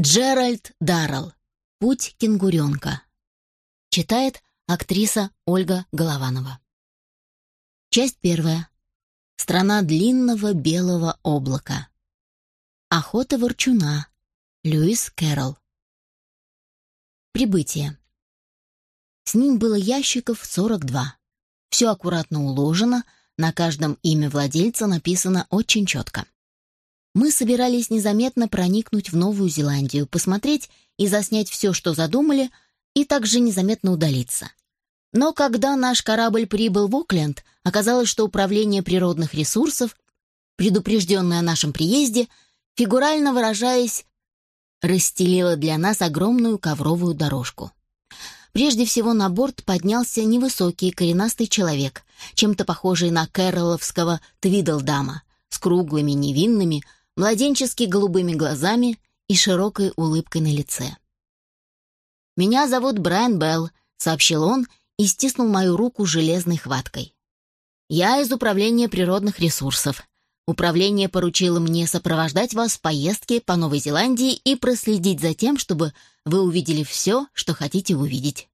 Джеральд Даррелл. Путь кенгуренка. Читает актриса Ольга Голованова. Часть первая. Страна длинного белого облака. Охота ворчуна. Льюис Кэрролл. Прибытие. С ним было ящиков 42. Все аккуратно уложено, на каждом имя владельца написано очень четко. Мы собирались незаметно проникнуть в Новую Зеландию, посмотреть и заснять все, что задумали, и также незаметно удалиться. Но когда наш корабль прибыл в Окленд, оказалось, что Управление природных ресурсов, предупрежденное о нашем приезде, фигурально выражаясь, расстелило для нас огромную ковровую дорожку. Прежде всего на борт поднялся невысокий коренастый человек, чем-то похожий на кэроловского Твидлдама, с круглыми невинными, младенчески голубыми глазами и широкой улыбкой на лице. «Меня зовут Брайан Белл», — сообщил он и стиснул мою руку железной хваткой. «Я из Управления природных ресурсов. Управление поручило мне сопровождать вас в поездке по Новой Зеландии и проследить за тем, чтобы вы увидели все, что хотите увидеть».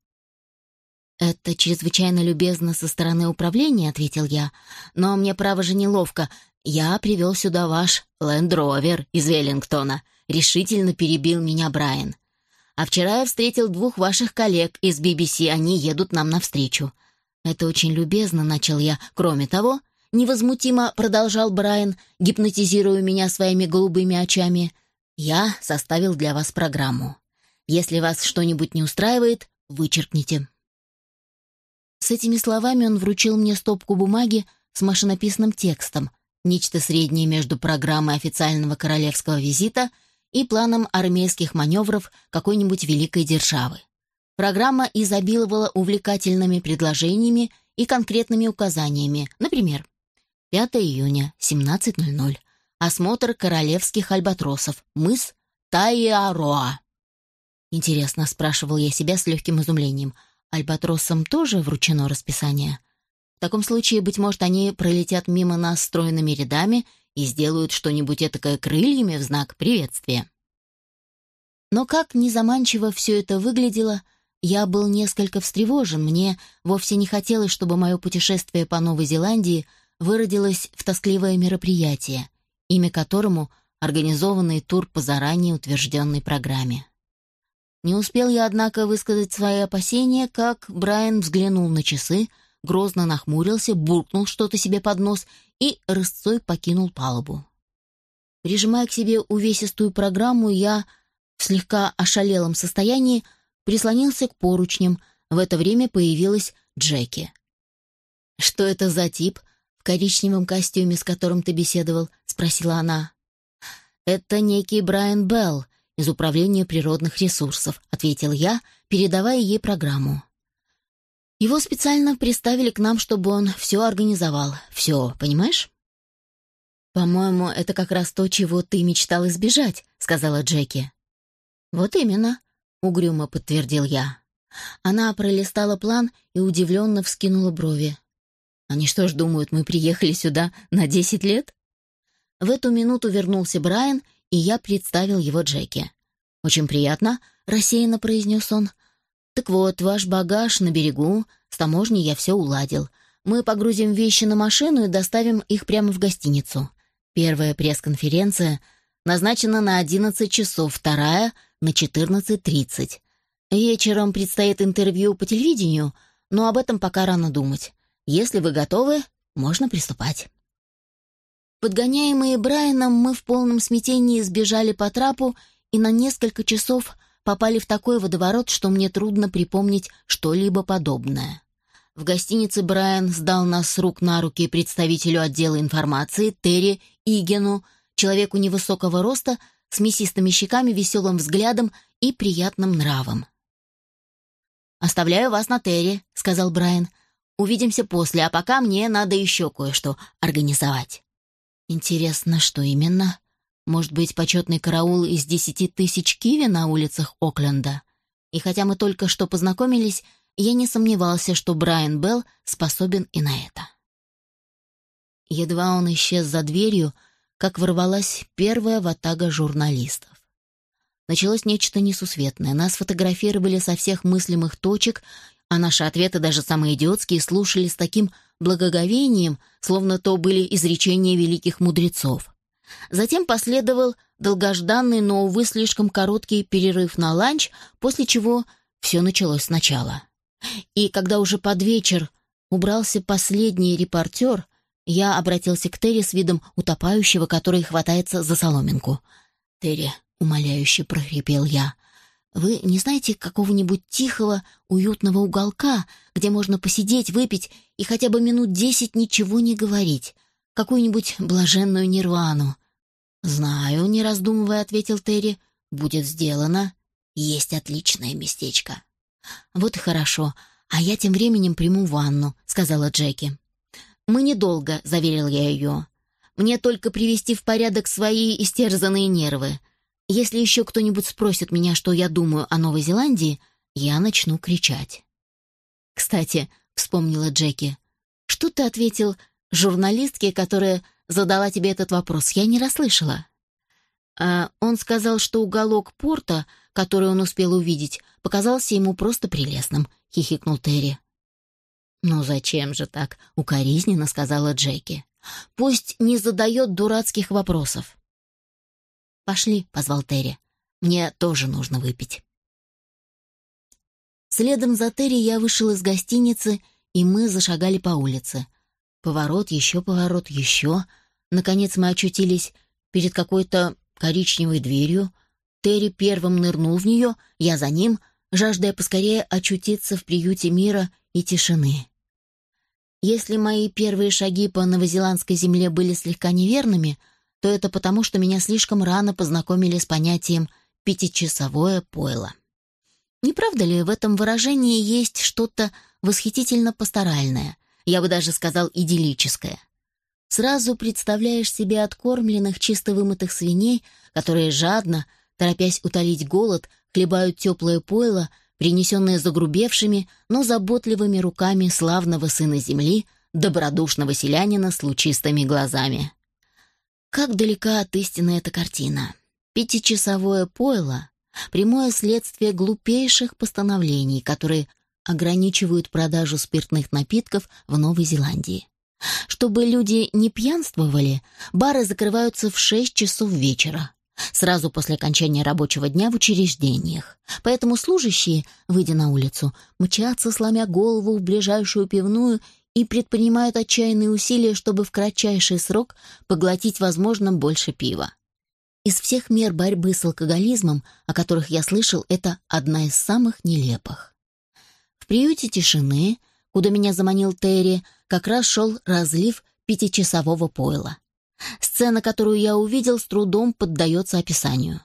«Это чрезвычайно любезно со стороны управления», — ответил я. «Но мне, право же, неловко. «Я привел сюда ваш лендровер из Веллингтона», — решительно перебил меня Брайан. «А вчера я встретил двух ваших коллег из BBC, они едут нам навстречу». «Это очень любезно», — начал я. «Кроме того», — невозмутимо продолжал Брайан, гипнотизируя меня своими голубыми очами, «я составил для вас программу. Если вас что-нибудь не устраивает, вычеркните». С этими словами он вручил мне стопку бумаги с машинописным текстом — нечто среднее между программой официального королевского визита и планом армейских маневров какой-нибудь великой державы. Программа изобиловала увлекательными предложениями и конкретными указаниями. Например, 5 июня, 17.00. Осмотр королевских альбатросов. Мыс Тайяроа. Интересно, спрашивал я себя с легким изумлением. Альбатросам тоже вручено расписание? Таком случае, быть может, они пролетят мимо нас стройными рядами и сделают что-нибудь этакое крыльями в знак приветствия. Но как незаманчиво все это выглядело, я был несколько встревожен. Мне вовсе не хотелось, чтобы мое путешествие по Новой Зеландии выродилось в тоскливое мероприятие, имя которому — организованный тур по заранее утвержденной программе. Не успел я, однако, высказать свои опасения, как Брайан взглянул на часы — грозно нахмурился, буркнул что-то себе под нос и рысцой покинул палубу. Прижимая к себе увесистую программу, я в слегка ошалелом состоянии прислонился к поручням. В это время появилась Джеки. «Что это за тип в коричневом костюме, с которым ты беседовал?» — спросила она. «Это некий Брайан Белл из Управления природных ресурсов», — ответил я, передавая ей программу. Его специально приставили к нам, чтобы он все организовал. Все, понимаешь? «По-моему, это как раз то, чего ты мечтал избежать», — сказала Джеки. «Вот именно», — угрюмо подтвердил я. Она пролистала план и удивленно вскинула брови. «Они что ж думают, мы приехали сюда на десять лет?» В эту минуту вернулся Брайан, и я представил его Джеки. «Очень приятно», — рассеянно произнес он. «Так вот, ваш багаж на берегу, с таможней я все уладил. Мы погрузим вещи на машину и доставим их прямо в гостиницу. Первая пресс-конференция назначена на 11 часов, вторая — на 14.30. Вечером предстоит интервью по телевидению, но об этом пока рано думать. Если вы готовы, можно приступать». Подгоняемые Брайаном, мы в полном смятении сбежали по трапу и на несколько часов попали в такой водоворот, что мне трудно припомнить что-либо подобное. В гостинице Брайан сдал нас с рук на руки представителю отдела информации Терри Игену, человеку невысокого роста, с мясистыми щеками, веселым взглядом и приятным нравом. «Оставляю вас на Терри», — сказал Брайан. «Увидимся после, а пока мне надо еще кое-что организовать». «Интересно, что именно?» Может быть, почетный караул из десяти тысяч киви на улицах Окленда? И хотя мы только что познакомились, я не сомневался, что Брайан Белл способен и на это. Едва он исчез за дверью, как ворвалась первая ватага журналистов. началось нечто несусветное. Нас фотографировали со всех мыслимых точек, а наши ответы, даже самые идиотские, слушали с таким благоговением, словно то были изречения великих мудрецов. Затем последовал долгожданный, но, увы, слишком короткий перерыв на ланч, после чего все началось сначала. И когда уже под вечер убрался последний репортер, я обратился к Терри с видом утопающего, который хватается за соломинку. «Терри», — умоляюще прохрипел я, — «вы не знаете какого-нибудь тихого, уютного уголка, где можно посидеть, выпить и хотя бы минут десять ничего не говорить? Какую-нибудь блаженную нирвану?» «Знаю», — не раздумывая, ответил Терри, — «будет сделано. Есть отличное местечко». «Вот и хорошо. А я тем временем приму ванну», — сказала Джеки. «Мы недолго», — заверил я ее. «Мне только привести в порядок свои истерзанные нервы. Если еще кто-нибудь спросит меня, что я думаю о Новой Зеландии, я начну кричать». «Кстати», — вспомнила Джеки, — «что ты ответил журналистке, которая задала тебе этот вопрос? Я не расслышала». А он сказал, что уголок порта, который он успел увидеть, показался ему просто прелестным, — хихикнул Терри. «Ну зачем же так?» — укоризненно сказала Джеки. «Пусть не задает дурацких вопросов». «Пошли», — позвал Терри. «Мне тоже нужно выпить». Следом за Терри я вышел из гостиницы, и мы зашагали по улице. Поворот, еще поворот, еще. Наконец мы очутились перед какой-то коричневой дверью. Терри первым нырнул в нее, я за ним, жаждая поскорее очутиться в приюте мира и тишины. Если мои первые шаги по новозеландской земле были слегка неверными, то это потому, что меня слишком рано познакомили с понятием «пятичасовое пойло». Не правда ли в этом выражении есть что-то восхитительно пасторальное, я бы даже сказал идиллическое? Сразу представляешь себе откормленных, чисто вымытых свиней, которые жадно, торопясь утолить голод, хлебают теплое пойло — принесенное загрубевшими, но заботливыми руками славного сына земли, добродушного селянина с лучистыми глазами. Как далека от истины эта картина. Пятичасовое пойло — прямое следствие глупейших постановлений, которые ограничивают продажу спиртных напитков в Новой Зеландии. Чтобы люди не пьянствовали, бары закрываются в 6 часов вечера сразу после окончания рабочего дня в учреждениях. Поэтому служащие, выйдя на улицу, мчатся, сломя голову в ближайшую пивную и предпринимают отчаянные усилия, чтобы в кратчайший срок поглотить, возможно, больше пива. Из всех мер борьбы с алкоголизмом, о которых я слышал, это одна из самых нелепых. В приюте тишины, куда меня заманил Терри, как раз шел разлив пятичасового пойла. Сцена, которую я увидел, с трудом поддается описанию.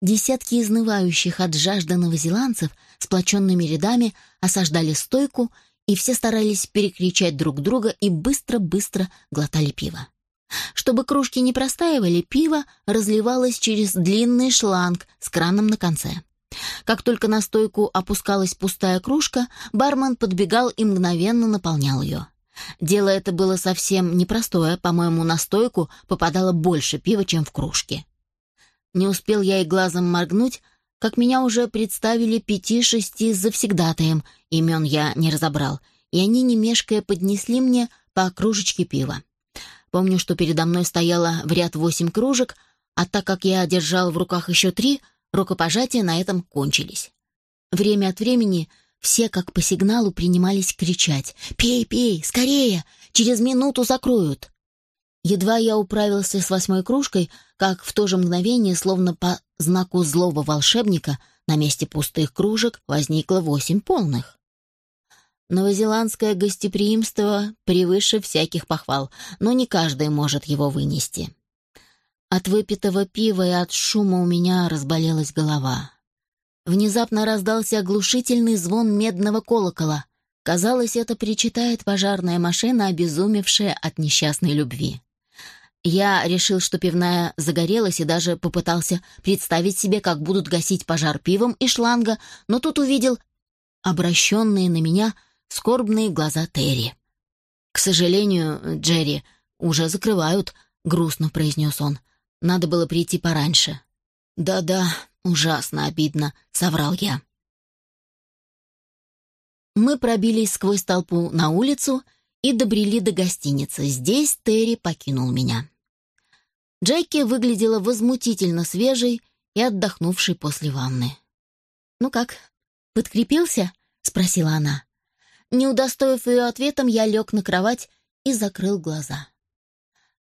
Десятки изнывающих от жажды новозеландцев сплоченными рядами осаждали стойку, и все старались перекричать друг друга и быстро-быстро глотали пиво. Чтобы кружки не простаивали, пиво разливалось через длинный шланг с краном на конце. Как только на стойку опускалась пустая кружка, бармен подбегал и мгновенно наполнял ее. Дело это было совсем непростое, по-моему, на стойку попадало больше пива, чем в кружке. Не успел я и глазом моргнуть, как меня уже представили пяти-шести завсегдатаем, имен я не разобрал, и они, не мешкая, поднесли мне по кружечке пива. Помню, что передо мной стояло в ряд восемь кружек, а так как я держал в руках еще три, рукопожатия на этом кончились. Время от времени все, как по сигналу, принимались кричать «Пей, пей, скорее! Через минуту закроют!» Едва я управился с восьмой кружкой, как в то же мгновение, словно по знаку злого волшебника, на месте пустых кружек возникло восемь полных. Новозеландское гостеприимство превыше всяких похвал, но не каждый может его вынести. От выпитого пива и от шума у меня разболелась голова. Внезапно раздался оглушительный звон медного колокола. Казалось, это причитает пожарная машина, обезумевшая от несчастной любви. Я решил, что пивная загорелась и даже попытался представить себе, как будут гасить пожар пивом и шланга, но тут увидел обращенные на меня скорбные глаза Терри. «К сожалению, Джерри, уже закрывают», — грустно произнес он. «Надо было прийти пораньше». «Да-да», ужасно обидно», — соврал я. Мы пробились сквозь толпу на улицу и добрели до гостиницы. Здесь Терри покинул меня. Джеки выглядела возмутительно свежей и отдохнувшей после ванны. «Ну как, подкрепился?» — спросила она. Не удостоив ее ответом, я лег на кровать и закрыл глаза.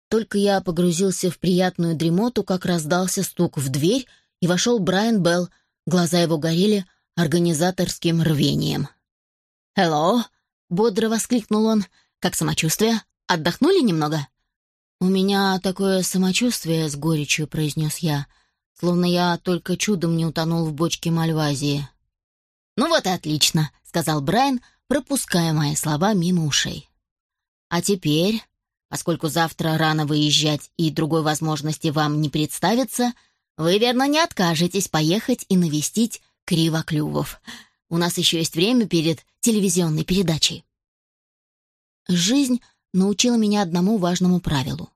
Только я погрузился в приятную дремоту, как раздался стук в дверь, и вошел Брайан Белл. Глаза его горели организаторским рвением. «Hello!» — бодро воскликнул он. «Как самочувствие? Отдохнули немного?» «У меня такое самочувствие», — с горечью произнес я, словно я только чудом не утонул в бочке Мальвазии. «Ну вот и отлично», — сказал Брайан, пропуская мои слова мимо ушей. «А теперь, поскольку завтра рано выезжать и другой возможности вам не представится, вы, верно, не откажетесь поехать и навестить Кривоклювов. У нас еще есть время перед телевизионной передачей». Жизнь научила меня одному важному правилу.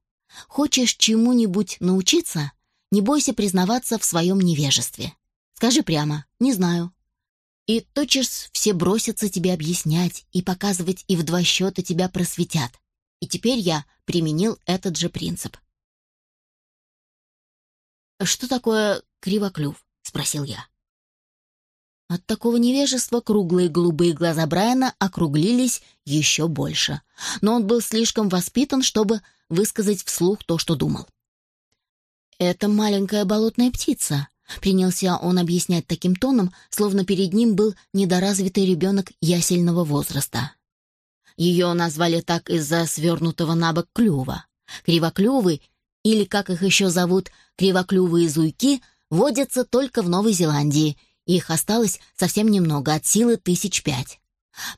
Хочешь чему-нибудь научиться, не бойся признаваться в своем невежестве. Скажи прямо «не знаю», и тотчас все бросятся тебе объяснять и показывать, и в два счета тебя просветят. И теперь я применил этот же принцип. «Что такое кривоклюв?» — спросил я. От такого невежества круглые голубые глаза Брайана округлились еще больше, но он был слишком воспитан, чтобы высказать вслух то, что думал. «Это маленькая болотная птица», Принялся он объяснять таким тоном, словно перед ним был недоразвитый ребенок ясельного возраста. Ее назвали так из-за свернутого на бок клюва. Кривоклювы, или, как их еще зовут, кривоклювые зуйки, водятся только в Новой Зеландии. Их осталось совсем немного, от силы тысяч пять.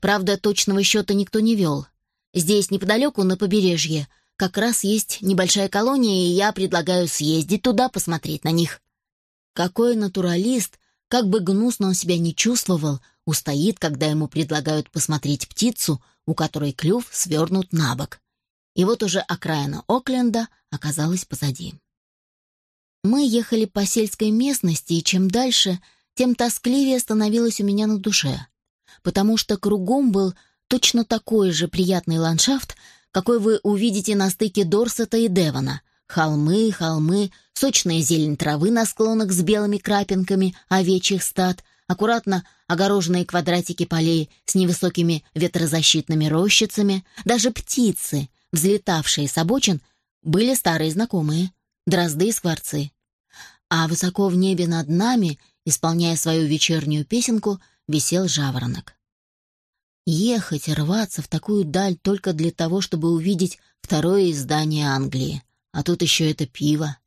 Правда, точного счета никто не вел. Здесь, неподалеку, на побережье, как раз есть небольшая колония, и я предлагаю съездить туда, посмотреть на них. Какой натуралист, как бы гнусно он себя не чувствовал, устоит, когда ему предлагают посмотреть птицу, у которой клюв свернут на бок. И вот уже окраина Окленда оказалась позади. Мы ехали по сельской местности, и чем дальше, тем тоскливее становилось у меня на душе, потому что кругом был точно такой же приятный ландшафт, какой вы увидите на стыке Дорсета и Девона — Холмы, холмы, сочная зелень травы на склонах с белыми крапинками овечьих стад, аккуратно огороженные квадратики полей с невысокими ветрозащитными рощицами, даже птицы, взлетавшие с обочин, были старые знакомые — дрозды и скворцы. А высоко в небе над нами, исполняя свою вечернюю песенку, висел жаворонок. Ехать, рваться в такую даль только для того, чтобы увидеть второе издание Англии — а тут еще это пиво.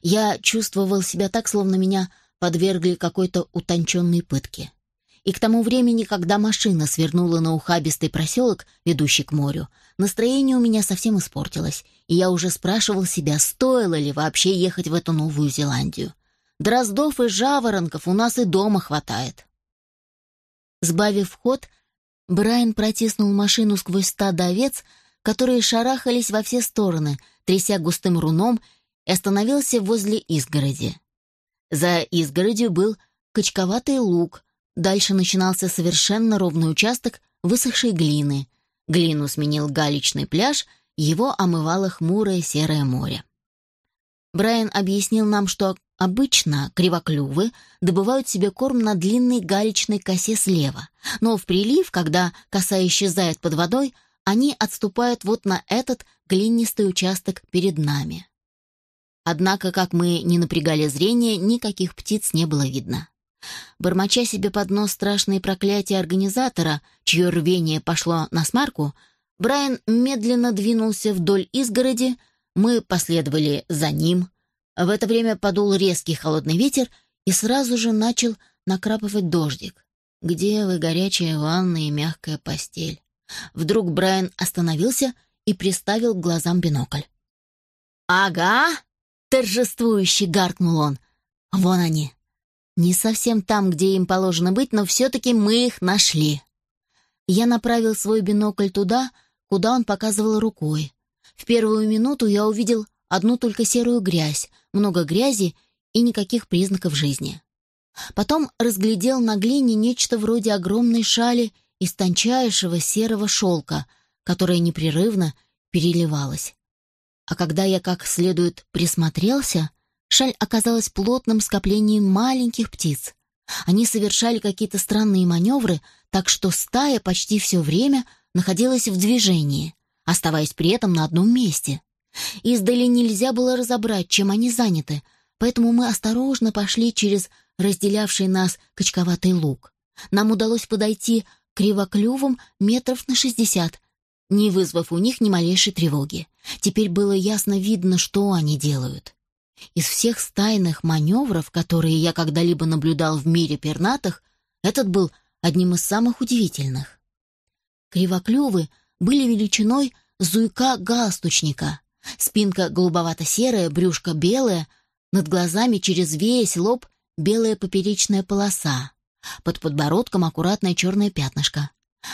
Я чувствовал себя так, словно меня подвергли какой-то утонченной пытке. И к тому времени, когда машина свернула на ухабистый проселок, ведущий к морю, настроение у меня совсем испортилось, и я уже спрашивал себя, стоило ли вообще ехать в эту Новую Зеландию. Дроздов и жаворонков у нас и дома хватает. Сбавив ход, Брайан протиснул машину сквозь стадо овец, которые шарахались во все стороны, тряся густым руном, и остановился возле изгороди. За изгородью был качковатый луг, дальше начинался совершенно ровный участок высохшей глины. Глину сменил галечный пляж, его омывало хмурое серое море. Брайан объяснил нам, что обычно кривоклювы добывают себе корм на длинной галечной косе слева, но в прилив, когда коса исчезает под водой, они отступают вот на этот глинистый участок перед нами. Однако, как мы не напрягали зрение, никаких птиц не было видно. Бормоча себе под нос страшные проклятия организатора, чье рвение пошло на смарку, Брайан медленно двинулся вдоль изгороди, мы последовали за ним. В это время подул резкий холодный ветер и сразу же начал накрапывать дождик. Где вы, горячая ванна и мягкая постель? Вдруг Брайан остановился и приставил к глазам бинокль. «Ага!» — торжествующе гаркнул он. «Вон они. Не совсем там, где им положено быть, но все-таки мы их нашли». Я направил свой бинокль туда, куда он показывал рукой. В первую минуту я увидел одну только серую грязь, много грязи и никаких признаков жизни. Потом разглядел на глине нечто вроде огромной шали из тончайшего серого шелка, которая непрерывно переливалась. А когда я как следует присмотрелся, шаль оказалась плотным скоплением маленьких птиц. Они совершали какие-то странные маневры, так что стая почти все время находилась в движении, оставаясь при этом на одном месте. Издали нельзя было разобрать, чем они заняты, поэтому мы осторожно пошли через разделявший нас качковатый луг. Нам удалось подойти кривоклювом метров на шестьдесят, не вызвав у них ни малейшей тревоги. Теперь было ясно видно, что они делают. Из всех стайных маневров, которые я когда-либо наблюдал в мире пернатых, этот был одним из самых удивительных. Кривоклювы были величиной зуйка-галстучника. Спинка голубовато-серая, брюшко белое, над глазами через весь лоб белая поперечная полоса. Под подбородком аккуратное черное пятнышко.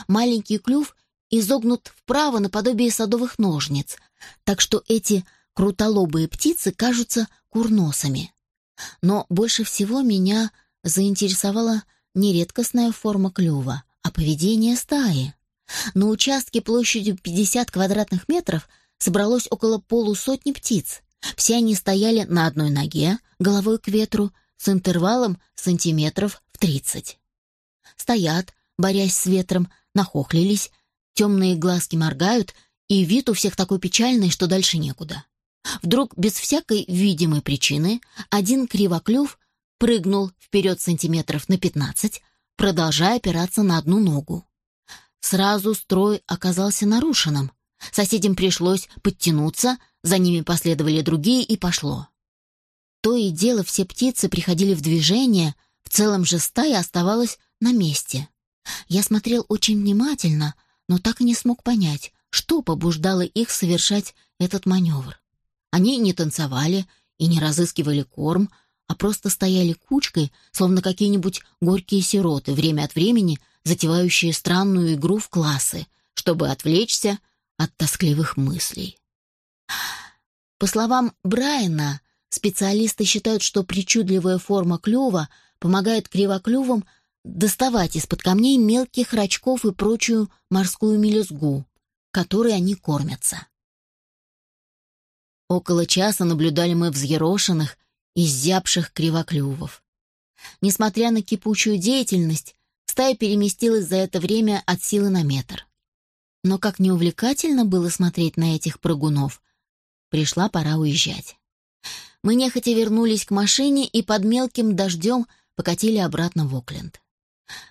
Маленький клюв изогнут вправо наподобие садовых ножниц, так что эти крутолобые птицы кажутся курносами. Но больше всего меня заинтересовала не редкостная форма клюва, а поведение стаи. На участке площадью 50 квадратных метров собралось около полусотни птиц. Все они стояли на одной ноге, головой к ветру, с интервалом сантиметров в 30. Стоят, борясь с ветром, нахохлились, темные глазки моргают, и вид у всех такой печальный, что дальше некуда. Вдруг, без всякой видимой причины, один кривоклюв прыгнул вперед сантиметров на пятнадцать, продолжая опираться на одну ногу. Сразу строй оказался нарушенным. Соседям пришлось подтянуться, за ними последовали другие, и пошло. То и дело все птицы приходили в движение, в целом же стая оставалась на месте. Я смотрел очень внимательно, но так и не смог понять, что побуждало их совершать этот маневр. Они не танцевали и не разыскивали корм, а просто стояли кучкой, словно какие-нибудь горькие сироты, время от времени затевающие странную игру в классы, чтобы отвлечься от тоскливых мыслей. По словам Брайана, специалисты считают, что причудливая форма клюва помогает кривоклювам доставать из-под камней мелких рачков и прочую морскую мелюзгу, которой они кормятся. Около часа наблюдали мы взъерошенных, изябших кривоклювов. Несмотря на кипучую деятельность, стая переместилась за это время от силы на метр. Но как неувлекательно было смотреть на этих прыгунов, пришла пора уезжать. Мы нехотя вернулись к машине и под мелким дождем покатили обратно в Окленд.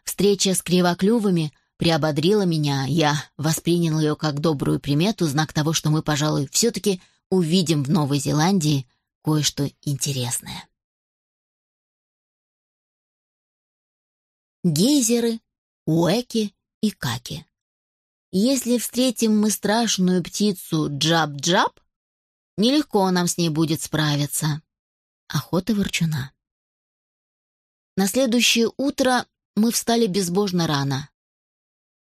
Встреча с кривоклювами приободрила меня, я воспринял ее как добрую примету, знак того, что мы, пожалуй, все-таки увидим в Новой Зеландии кое-что интересное. Гейзеры, уэки и каки. Если встретим мы страшную птицу джаб-джаб, нелегко нам с ней будет справиться. Охота ворчуна. На следующее утро мы встали безбожно рано.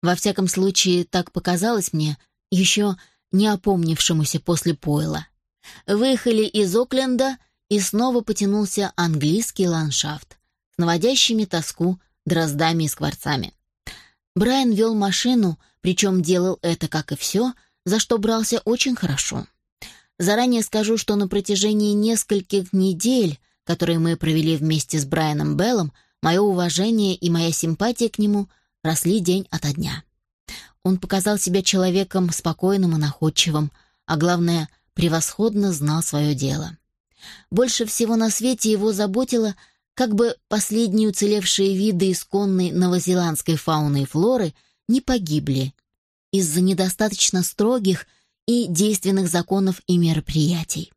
Во всяком случае, так показалось мне, еще не опомнившемуся после пойла. Выехали из Окленда, и снова потянулся английский ландшафт с наводящими тоску дроздами и скворцами. Брайан вел машину, причем делал это, как и все, за что брался очень хорошо. Заранее скажу, что на протяжении нескольких недель, которые мы провели вместе с Брайаном Беллом, мое уважение и моя симпатия к нему росли день ото дня. Он показал себя человеком спокойным и находчивым, а главное, превосходно знал свое дело. Больше всего на свете его заботило, как бы последние уцелевшие виды исконной новозеландской фауны и флоры не погибли из-за недостаточно строгих и действенных законов и мероприятий.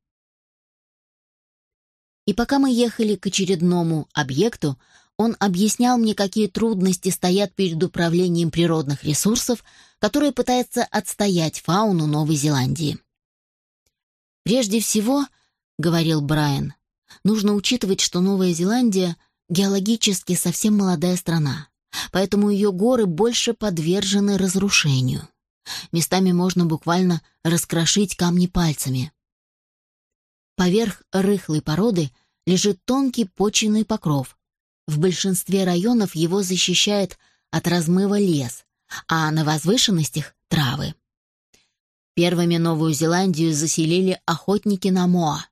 И пока мы ехали к очередному объекту, он объяснял мне, какие трудности стоят перед управлением природных ресурсов, которое пытается отстоять фауну Новой Зеландии. «Прежде всего, — говорил Брайан, — нужно учитывать, что Новая Зеландия геологически совсем молодая страна, поэтому ее горы больше подвержены разрушению. Местами можно буквально раскрошить камни пальцами. Поверх рыхлой породы лежит тонкий почвенный покров, В большинстве районов его защищает от размыва лес, а на возвышенностях — травы. Первыми Новую Зеландию заселили охотники на Моа.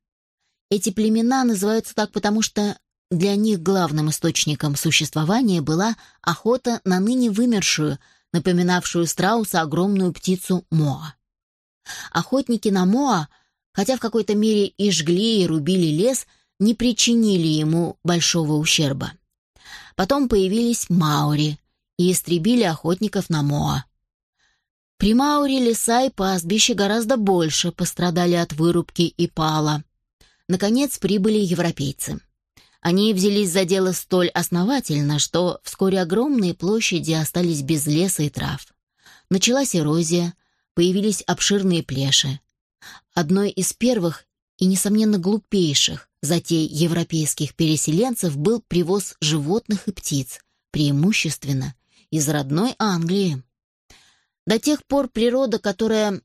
Эти племена называются так потому, что для них главным источником существования была охота на ныне вымершую, напоминавшую страуса огромную птицу Моа. Охотники на Моа, хотя в какой-то мере и жгли, и рубили лес, не причинили ему большого ущерба. Потом появились маори и истребили охотников на Моа. При Мауре леса и пастбища гораздо больше пострадали от вырубки и пала. Наконец прибыли европейцы. Они взялись за дело столь основательно, что вскоре огромные площади остались без леса и трав. Началась эрозия, появились обширные плеши. Одной из первых и, несомненно, глупейших затей европейских переселенцев был привоз животных и птиц, преимущественно из родной Англии. До тех пор природа, которая,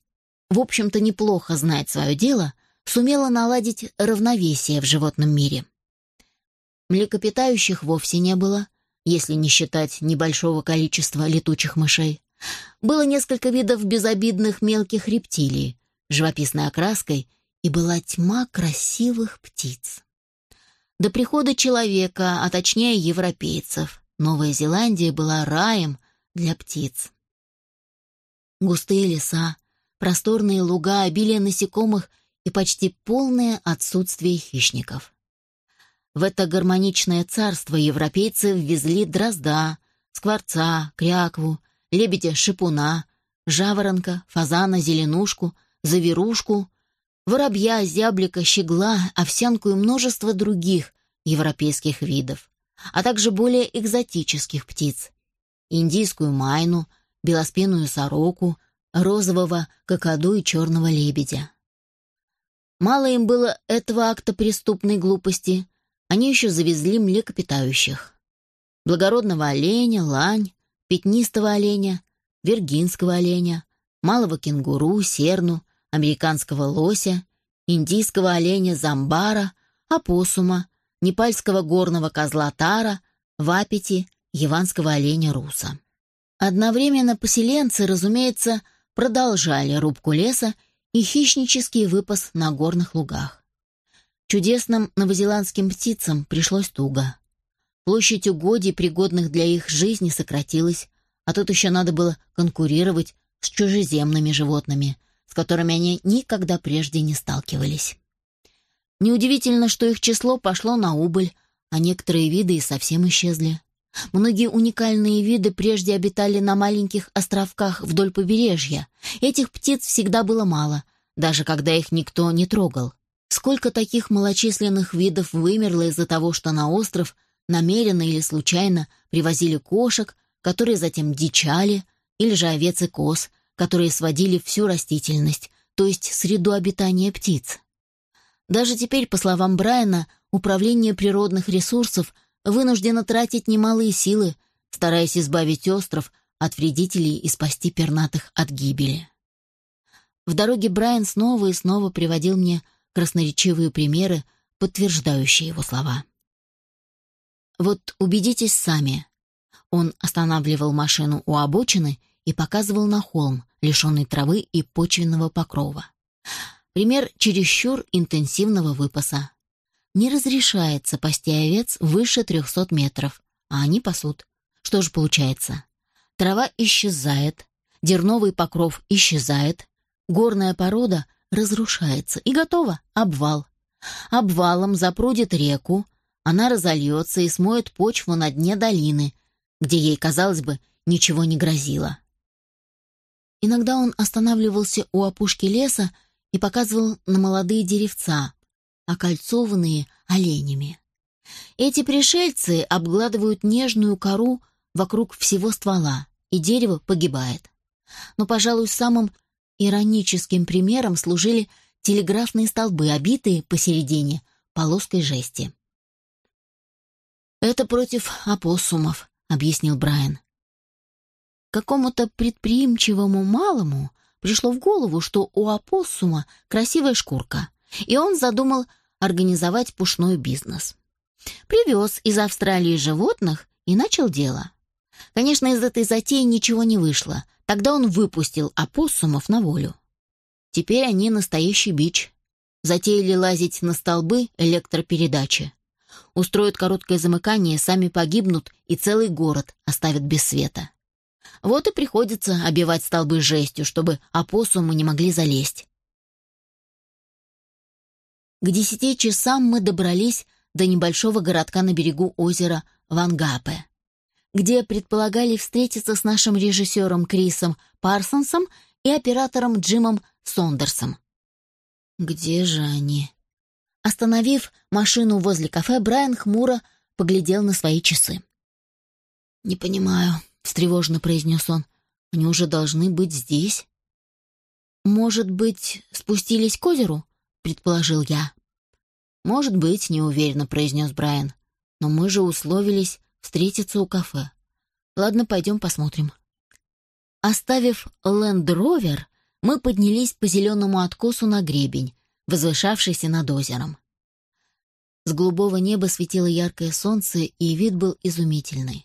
в общем-то, неплохо знает свое дело, сумела наладить равновесие в животном мире. Млекопитающих вовсе не было, если не считать небольшого количества летучих мышей. Было несколько видов безобидных мелких рептилий, живописной окраской, и была тьма красивых птиц. До прихода человека, а точнее европейцев, Новая Зеландия была раем для птиц. Густые леса, просторные луга, обилие насекомых и почти полное отсутствие хищников. В это гармоничное царство европейцы ввезли дрозда, скворца, крякву, лебедя-шипуна, жаворонка, фазана, зеленушку, заверушку, воробья, зяблика, щегла, овсянку и множество других европейских видов, а также более экзотических птиц. Индийскую майну, белоспинную сороку, розового кокоду и черного лебедя. Мало им было этого акта преступной глупости, они еще завезли млекопитающих. Благородного оленя, лань, пятнистого оленя, виргинского оленя, малого кенгуру, серну, американского лося, индийского оленя замбара, опоссума, непальского горного козла тара, вапити, яванского оленя руса. Одновременно поселенцы, разумеется, продолжали рубку леса и хищнический выпас на горных лугах. Чудесным новозеландским птицам пришлось туго. Площадь угодий, пригодных для их жизни, сократилась, а тут еще надо было конкурировать с чужеземными животными, которыми они никогда прежде не сталкивались. Неудивительно, что их число пошло на убыль, а некоторые виды и совсем исчезли. Многие уникальные виды прежде обитали на маленьких островках вдоль побережья. Этих птиц всегда было мало, даже когда их никто не трогал. Сколько таких малочисленных видов вымерло из-за того, что на остров намеренно или случайно привозили кошек, которые затем дичали, или же овец и коз, которые сводили всю растительность, то есть среду обитания птиц. Даже теперь, по словам Брайана, управление природных ресурсов вынуждено тратить немалые силы, стараясь избавить остров от вредителей и спасти пернатых от гибели. В дороге Брайан снова и снова приводил мне красноречивые примеры, подтверждающие его слова. «Вот убедитесь сами». Он останавливал машину у обочины и показывал на холм, лишенный травы и почвенного покрова. Пример чересчур интенсивного выпаса. Не разрешается пасти овец выше 300 метров, а они пасут. Что же получается? Трава исчезает, дерновый покров исчезает, горная порода разрушается. И готово. Обвал. Обвалом запрудит реку, она разольется и смоет почву на дне долины, где ей, казалось бы, ничего не грозило. Иногда он останавливался у опушки леса и показывал на молодые деревца, окольцованные оленями. Эти пришельцы обгладывают нежную кору вокруг всего ствола, и дерево погибает. Но, пожалуй, самым Ироническим примером служили телеграфные столбы, обитые посередине полоской жести. «Это против опоссумов», — объяснил Брайан. Какому-то предприимчивому малому пришло в голову, что у опоссума красивая шкурка, и он задумал организовать пушной бизнес. Привез из Австралии животных и начал дело. Конечно, из этой затеи ничего не вышло. Тогда он выпустил опоссумов на волю. Теперь они настоящий бич. Затеяли лазить на столбы электропередачи. Устроят короткое замыкание, сами погибнут и целый город оставят без света. Вот и приходится обивать столбы жестью, чтобы опоссумы не могли залезть. К десяти часам мы добрались до небольшого городка на берегу озера Вангапе, где предполагали встретиться с нашим режиссером Крисом Парсонсом и оператором Джимом Сондерсом. Где же они? Остановив машину возле кафе, Брайан хмуро поглядел на свои часы. «Не понимаю», — встревоженно произнес он. «Они уже должны быть здесь». «Может быть, спустились к озеру?» — предположил я. «Может быть», — неуверенно произнес Брайан. «Но мы же условились встретиться у кафе. Ладно, пойдем посмотрим». Оставив Лэнд-Ровер, мы поднялись по зеленому откосу на гребень, возвышавшийся над озером. С голубого неба светило яркое солнце, и вид был изумительный.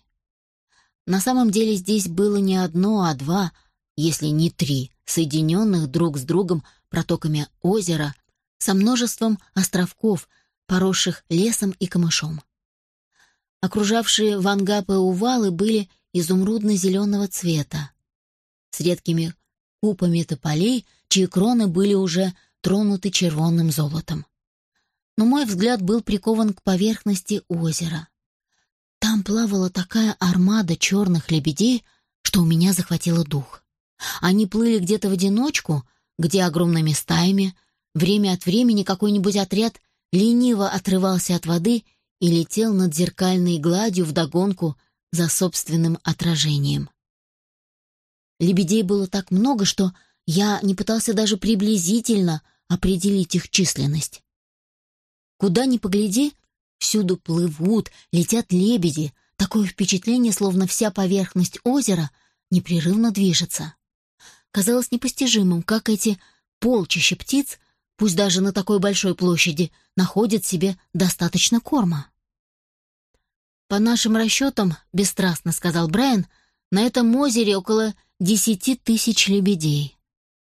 На самом деле здесь было не одно, а два, если не три, соединенных друг с другом протоками озера, со множеством островков, поросших лесом и камышом. Окружавшие вангапы увалы были изумрудно-зеленого цвета, с редкими купами тополей, чьи кроны были уже тронуты червонным золотом. Но мой взгляд был прикован к поверхности озера. Там плавала такая армада черных лебедей, что у меня захватило дух. Они плыли где-то в одиночку, где огромными стаями — Время от времени какой-нибудь отряд лениво отрывался от воды и летел над зеркальной гладью вдогонку за собственным отражением. Лебедей было так много, что я не пытался даже приблизительно определить их численность. Куда ни погляди, всюду плывут, летят лебеди, такое впечатление, словно вся поверхность озера непрерывно движется. Казалось непостижимым, как эти полчища птиц пусть даже на такой большой площади, находит себе достаточно корма. «По нашим расчетам, — бесстрастно сказал Брайан, — на этом озере около десяти тысяч лебедей.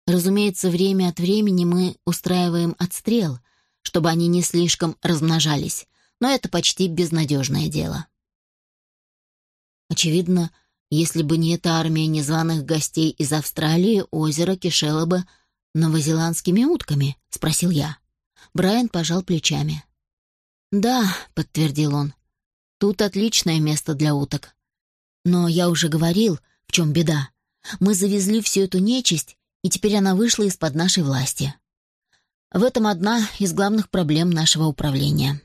Разумеется, время от времени мы устраиваем отстрел, чтобы они не слишком размножались, но это почти безнадежное дело. Очевидно, если бы не эта армия незваных гостей из Австралии, озеро кишело бы новозеландскими утками?» — спросил я. Брайан пожал плечами. «Да», — подтвердил он, — «тут отличное место для уток. Но я уже говорил, в чем беда. Мы завезли всю эту нечисть, и теперь она вышла из-под нашей власти. В этом одна из главных проблем нашего управления».